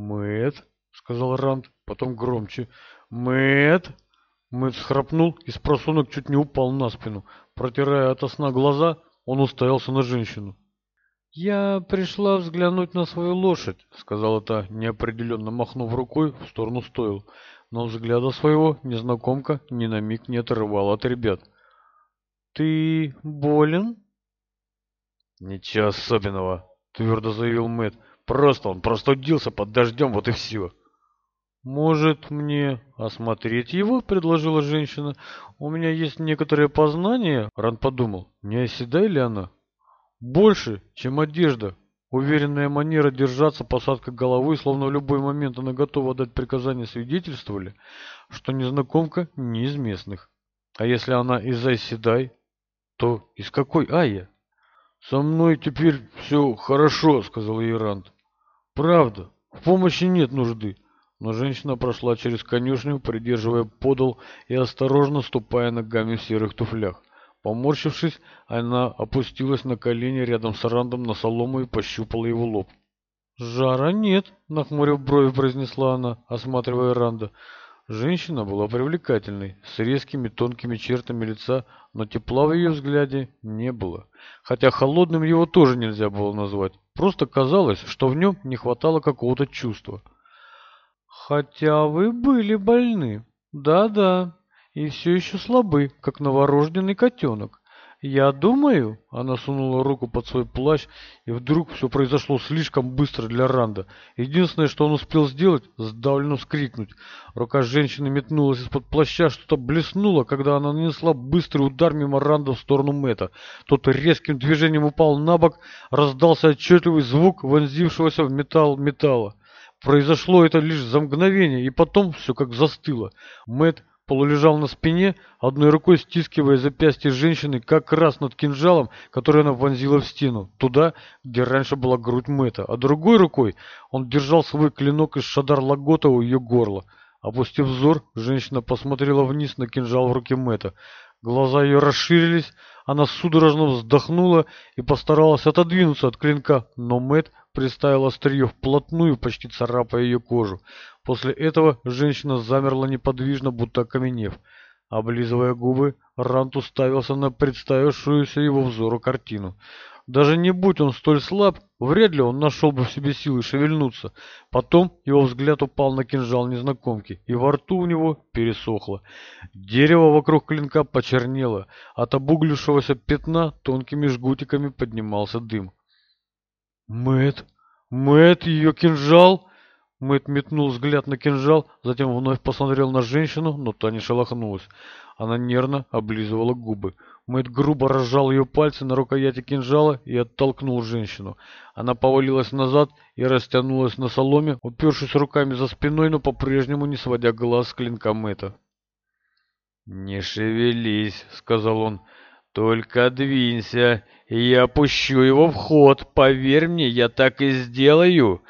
«Мэтт», — сказал Ранд, потом громче. «Мэтт!» Мэтт схрапнул и с просунок чуть не упал на спину. Протирая от сна глаза, он уставился на женщину. «Я пришла взглянуть на свою лошадь», — сказала та, неопределенно махнув рукой в сторону стоил. Но взгляда своего незнакомка ни на миг не отрывала от ребят. «Ты болен?» «Ничего особенного», — твердо заявил Мэтт. Просто он простудился под дождем, вот и все. «Может, мне осмотреть его?» – предложила женщина. «У меня есть некоторые познания», – Ран подумал. «Не оседай ли она?» «Больше, чем одежда. Уверенная манера держаться, посадка головы, словно в любой момент она готова дать приказание, свидетельствовали, что незнакомка не из местных. А если она из Айседай, то из какой Айя?» «Со мной теперь все хорошо», — сказал Ирант. Правда, в помощи нет нужды. Но женщина прошла через конюшню, придерживая подол и осторожно ступая ногами в серых туфлях. Поморщившись, она опустилась на колени рядом с Рандом на солому и пощупала его лоб. «Жара нет», — нахмурив брови, произнесла она, осматривая Ранда. Женщина была привлекательной, с резкими тонкими чертами лица, но тепла в ее взгляде не было. Хотя холодным его тоже нельзя было назвать. Просто казалось, что в нем не хватало какого-то чувства. «Хотя вы были больны. Да-да. И все еще слабы, как новорожденный котенок я думаю она сунула руку под свой плащ и вдруг все произошло слишком быстро для ранда. Единственное что он успел сделать сдавленно вскрикнуть. Рука женщины метнулась из-под плаща что-то блеснуло когда она нанесла быстрый удар мимо ранда в сторону мэта тот резким движением упал на бок раздался отчетливый звук вонзившегося в металл металла. Произошло это лишь за мгновение, и потом все как застыло. Мэт полулежал на спине, одной рукой стискивая запястье женщины как раз над кинжалом, который она вонзила в стену, туда, где раньше была грудь Мэтта, а другой рукой он держал свой клинок из шадар Лагота у ее горла. Опустив взор, женщина посмотрела вниз на кинжал в руке Мэтта. Глаза ее расширились, она судорожно вздохнула и постаралась отодвинуться от клинка, но Мэтт представил острие вплотную, почти царапая ее кожу. После этого женщина замерла неподвижно, будто окаменев. Облизывая губы, Рант уставился на представившуюся его взору картину. Даже не будь он столь слаб, вряд ли он нашел бы в себе силы шевельнуться. Потом его взгляд упал на кинжал незнакомки, и во рту у него пересохло. Дерево вокруг клинка почернело, от обуглившегося пятна тонкими жгутиками поднимался дым. Мэт, Мэт, ее кинжал! Мэт метнул взгляд на кинжал, затем вновь посмотрел на женщину, но та не шелохнулась. Она нервно облизывала губы. Мэт грубо разжал ее пальцы на рукояти кинжала и оттолкнул женщину. Она повалилась назад и растянулась на соломе, упершись руками за спиной, но по-прежнему не сводя глаз с клинка Мэта. «Не шевелись», — сказал он. Только двинься, и я пущу его в ход. Поверь мне, я так и сделаю.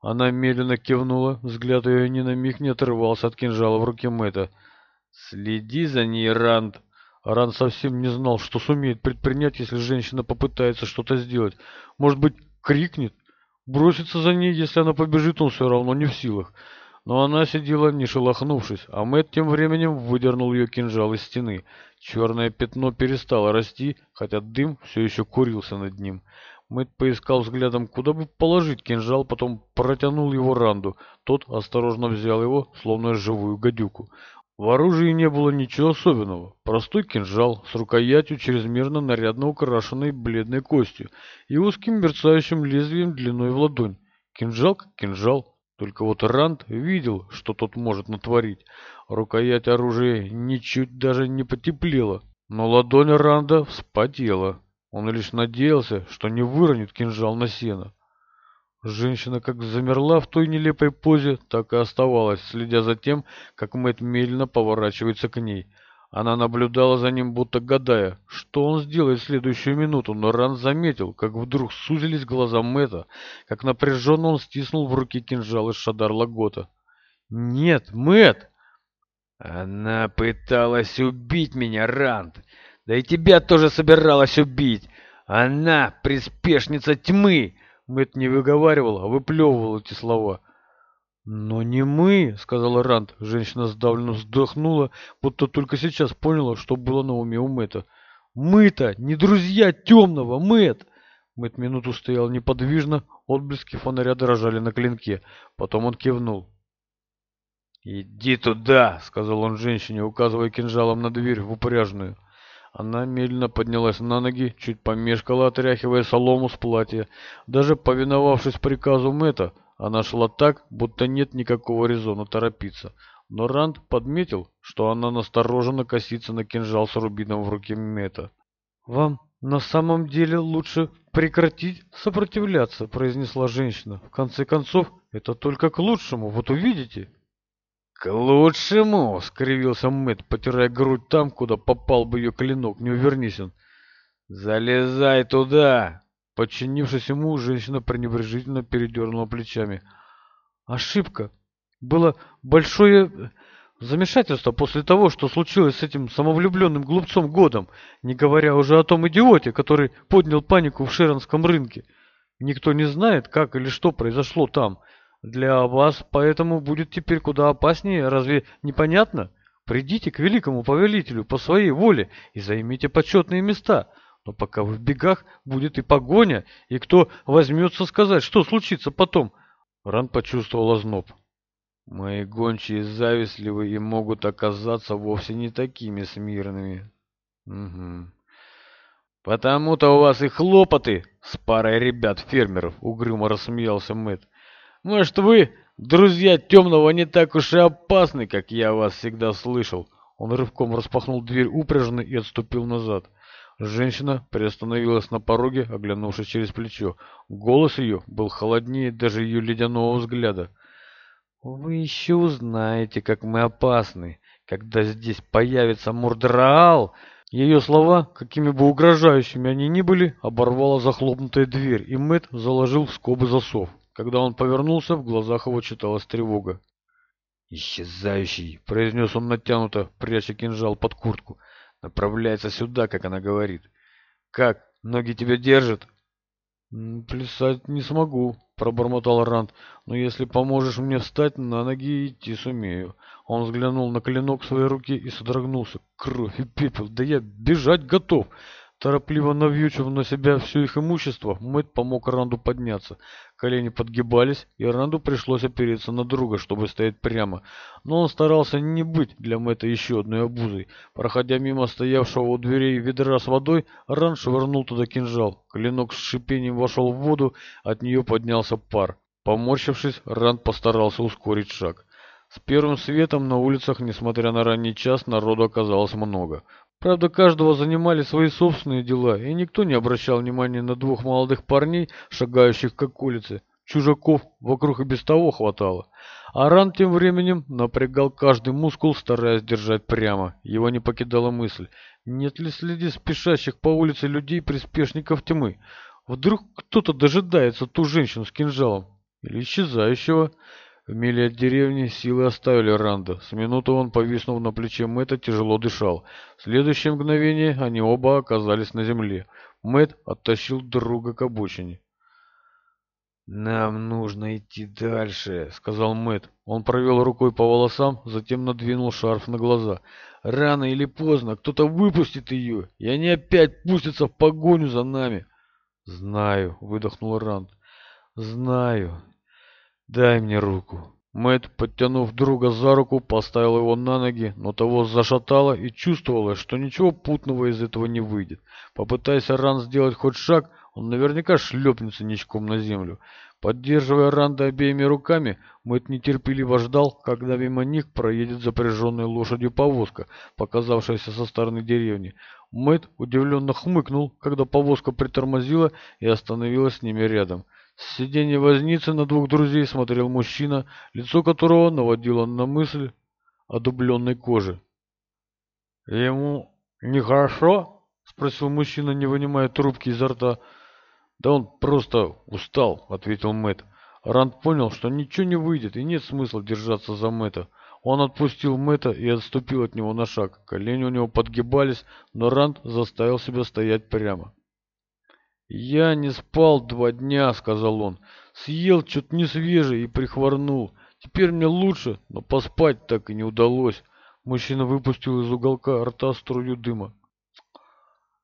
Она медленно кивнула, взгляд ее ни на миг не отрывался от кинжала в руке Мэтта. «Следи за ней, Ранд!» Ранд совсем не знал, что сумеет предпринять, если женщина попытается что-то сделать. Может быть, крикнет? Бросится за ней, если она побежит, он все равно не в силах но она сидела, не шелохнувшись, а Мэтт тем временем выдернул ее кинжал из стены. Черное пятно перестало расти, хотя дым все еще курился над ним. Мэтт поискал взглядом, куда бы положить кинжал, потом протянул его Ранду. Тот осторожно взял его, словно живую гадюку. В оружии не было ничего особенного. Простой кинжал с рукоятью, чрезмерно нарядно украшенной бледной костью и узким мерцающим лезвием длиной в ладонь. Кинжал как кинжал, только вот Ранд видел, что тот может натворить. Рукоять оружия ничуть даже не потеплела, но ладонь Ранда вспотела. Он лишь надеялся, что не выронит кинжал на сено. Женщина как замерла в той нелепой позе, так и оставалась, следя за тем, как Мэтт медленно поворачивается к ней — она наблюдала за ним, будто гадая, что он сделает в следующую минуту, но Ран заметил, как вдруг сузились глаза Мэтта, как напряженно он стиснул в руки кинжал из Шадар Лагота. «Нет, Мэтт!» «Она пыталась убить меня, Ранд! Да и тебя тоже собиралась убить! Она — приспешница тьмы!» Мэтт не выговаривал, а выплевывал эти слова. «Но не мы», — сказала Ранд. Женщина сдавленно вздохнула, будто только сейчас поняла, что было на уме у Мэтта. «Мы-то не друзья темного, Мэтт!» Мэтт минуту стоял неподвижно, отблески фонаря дрожали на клинке. Потом он кивнул. «Иди туда!» — сказал он женщине, указывая кинжалом на дверь в упряжную. Она медленно поднялась на ноги, чуть помешкала, отряхивая солому с платья. Даже повиновавшись приказу Мэтта, она шла так, будто нет никакого резона торопиться. Но Ранд подметил, что она настороженно косится на кинжал с рубином в руке Мета. «Вам на самом деле лучше прекратить сопротивляться», — произнесла женщина. «В конце концов, это только к лучшему, вот увидите». «К лучшему!» — скривился Мэт, потирая грудь там, куда попал бы ее клинок, не увернись он. «Залезай туда! Подчинившись ему, женщина пренебрежительно передернула плечами. Ошибка. Было большое э, замешательство после того, что случилось с этим самовлюбленным глупцом Годом, не говоря уже о том идиоте, который поднял панику в Шеронском рынке. Никто не знает, как или что произошло там. Для вас поэтому будет теперь куда опаснее, разве непонятно? Придите к великому повелителю по своей воле и займите почетные места». Но пока вы в бегах, будет и погоня, и кто возьмется сказать, что случится потом?» Ран почувствовал озноб. «Мои гончие завистливы и могут оказаться вовсе не такими смирными». «Угу. Потому-то у вас и хлопоты с парой ребят-фермеров», — угрюмо рассмеялся Мэт. «Может, вы, друзья Темного, не так уж и опасны, как я вас всегда слышал?» Он рывком распахнул дверь упряжной и отступил назад. Женщина приостановилась на пороге, оглянувшись через плечо. Голос ее был холоднее даже ее ледяного взгляда. «Вы еще узнаете, как мы опасны, когда здесь появится Мурдраал!» Ее слова, какими бы угрожающими они ни были, оборвала захлопнутая дверь, и Мэтт заложил в скобы засов. Когда он повернулся, в глазах его читалась тревога. «Исчезающий!» — произнес он натянуто, пряча кинжал под куртку. Направляется сюда, как она говорит. Как? Ноги тебя держат? Плясать не смогу, пробормотал Ранд. Но если поможешь мне встать, на ноги идти сумею. Он взглянул на клинок своей руки и содрогнулся. Кровь и пепел, да я бежать готов. Торопливо навьючив на себя все их имущество, Мэтт помог Ранду подняться. Колени подгибались, и Орланду пришлось опереться на друга, чтобы стоять прямо. Но он старался не быть для Мэтта еще одной обузой. Проходя мимо стоявшего у дверей ведра с водой, Ран швырнул туда кинжал. Клинок с шипением вошел в воду, от нее поднялся пар. Поморщившись, Ранд постарался ускорить шаг. С первым светом на улицах, несмотря на ранний час, народу оказалось много. Правда, каждого занимали свои собственные дела, и никто не обращал внимания на двух молодых парней, шагающих как улицы. Чужаков вокруг и без того хватало. Аран тем временем напрягал каждый мускул, стараясь держать прямо. Его не покидала мысль, нет ли следи спешащих по улице людей приспешников тьмы. Вдруг кто-то дожидается ту женщину с кинжалом или исчезающего. В миле от деревни силы оставили Ранда. С минуту он, повиснув на плече Мэтта, тяжело дышал. В следующее мгновение они оба оказались на земле. Мэтт оттащил друга к обочине. «Нам нужно идти дальше», — сказал Мэтт. Он провел рукой по волосам, затем надвинул шарф на глаза. «Рано или поздно кто-то выпустит ее, и они опять пустятся в погоню за нами». «Знаю», — выдохнул Ранд. «Знаю. «Дай мне руку». Мэтт, подтянув друга за руку, поставил его на ноги, но того зашатало и чувствовалось, что ничего путного из этого не выйдет. Попытаясь Ран сделать хоть шаг, он наверняка шлепнется ничком на землю. Поддерживая Ранда обеими руками, Мэтт нетерпеливо ждал, когда мимо них проедет запряженная лошадью повозка, показавшаяся со стороны деревни. Мэтт удивленно хмыкнул, когда повозка притормозила и остановилась с ними рядом. С сиденья возницы на двух друзей смотрел мужчина, лицо которого наводило на мысль о дубленной коже. «Ему нехорошо?» — спросил мужчина, не вынимая трубки изо рта. «Да он просто устал», — ответил Мэтт. Ранд понял, что ничего не выйдет и нет смысла держаться за Мэтта. Он отпустил Мэтта и отступил от него на шаг. Колени у него подгибались, но Ранд заставил себя стоять прямо. «Я не спал два дня», — сказал он. «Съел что-то несвежее и прихворнул. Теперь мне лучше, но поспать так и не удалось». Мужчина выпустил из уголка рта струю дыма.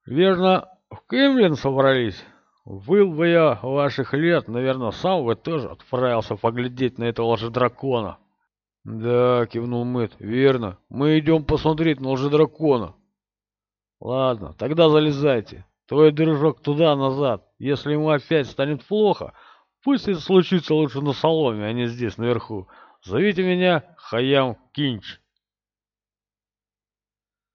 «Верно, в Кемлин собрались? Выл бы я ваших лет, наверное, сам бы тоже отправился поглядеть на этого лжедракона». «Да», — кивнул Мэтт, — «верно. Мы идем посмотреть на лжедракона». «Ладно, тогда залезайте». Твой дружок туда-назад. Если ему опять станет плохо, пусть это случится лучше на соломе, а не здесь, наверху. Зовите меня Хаям Кинч.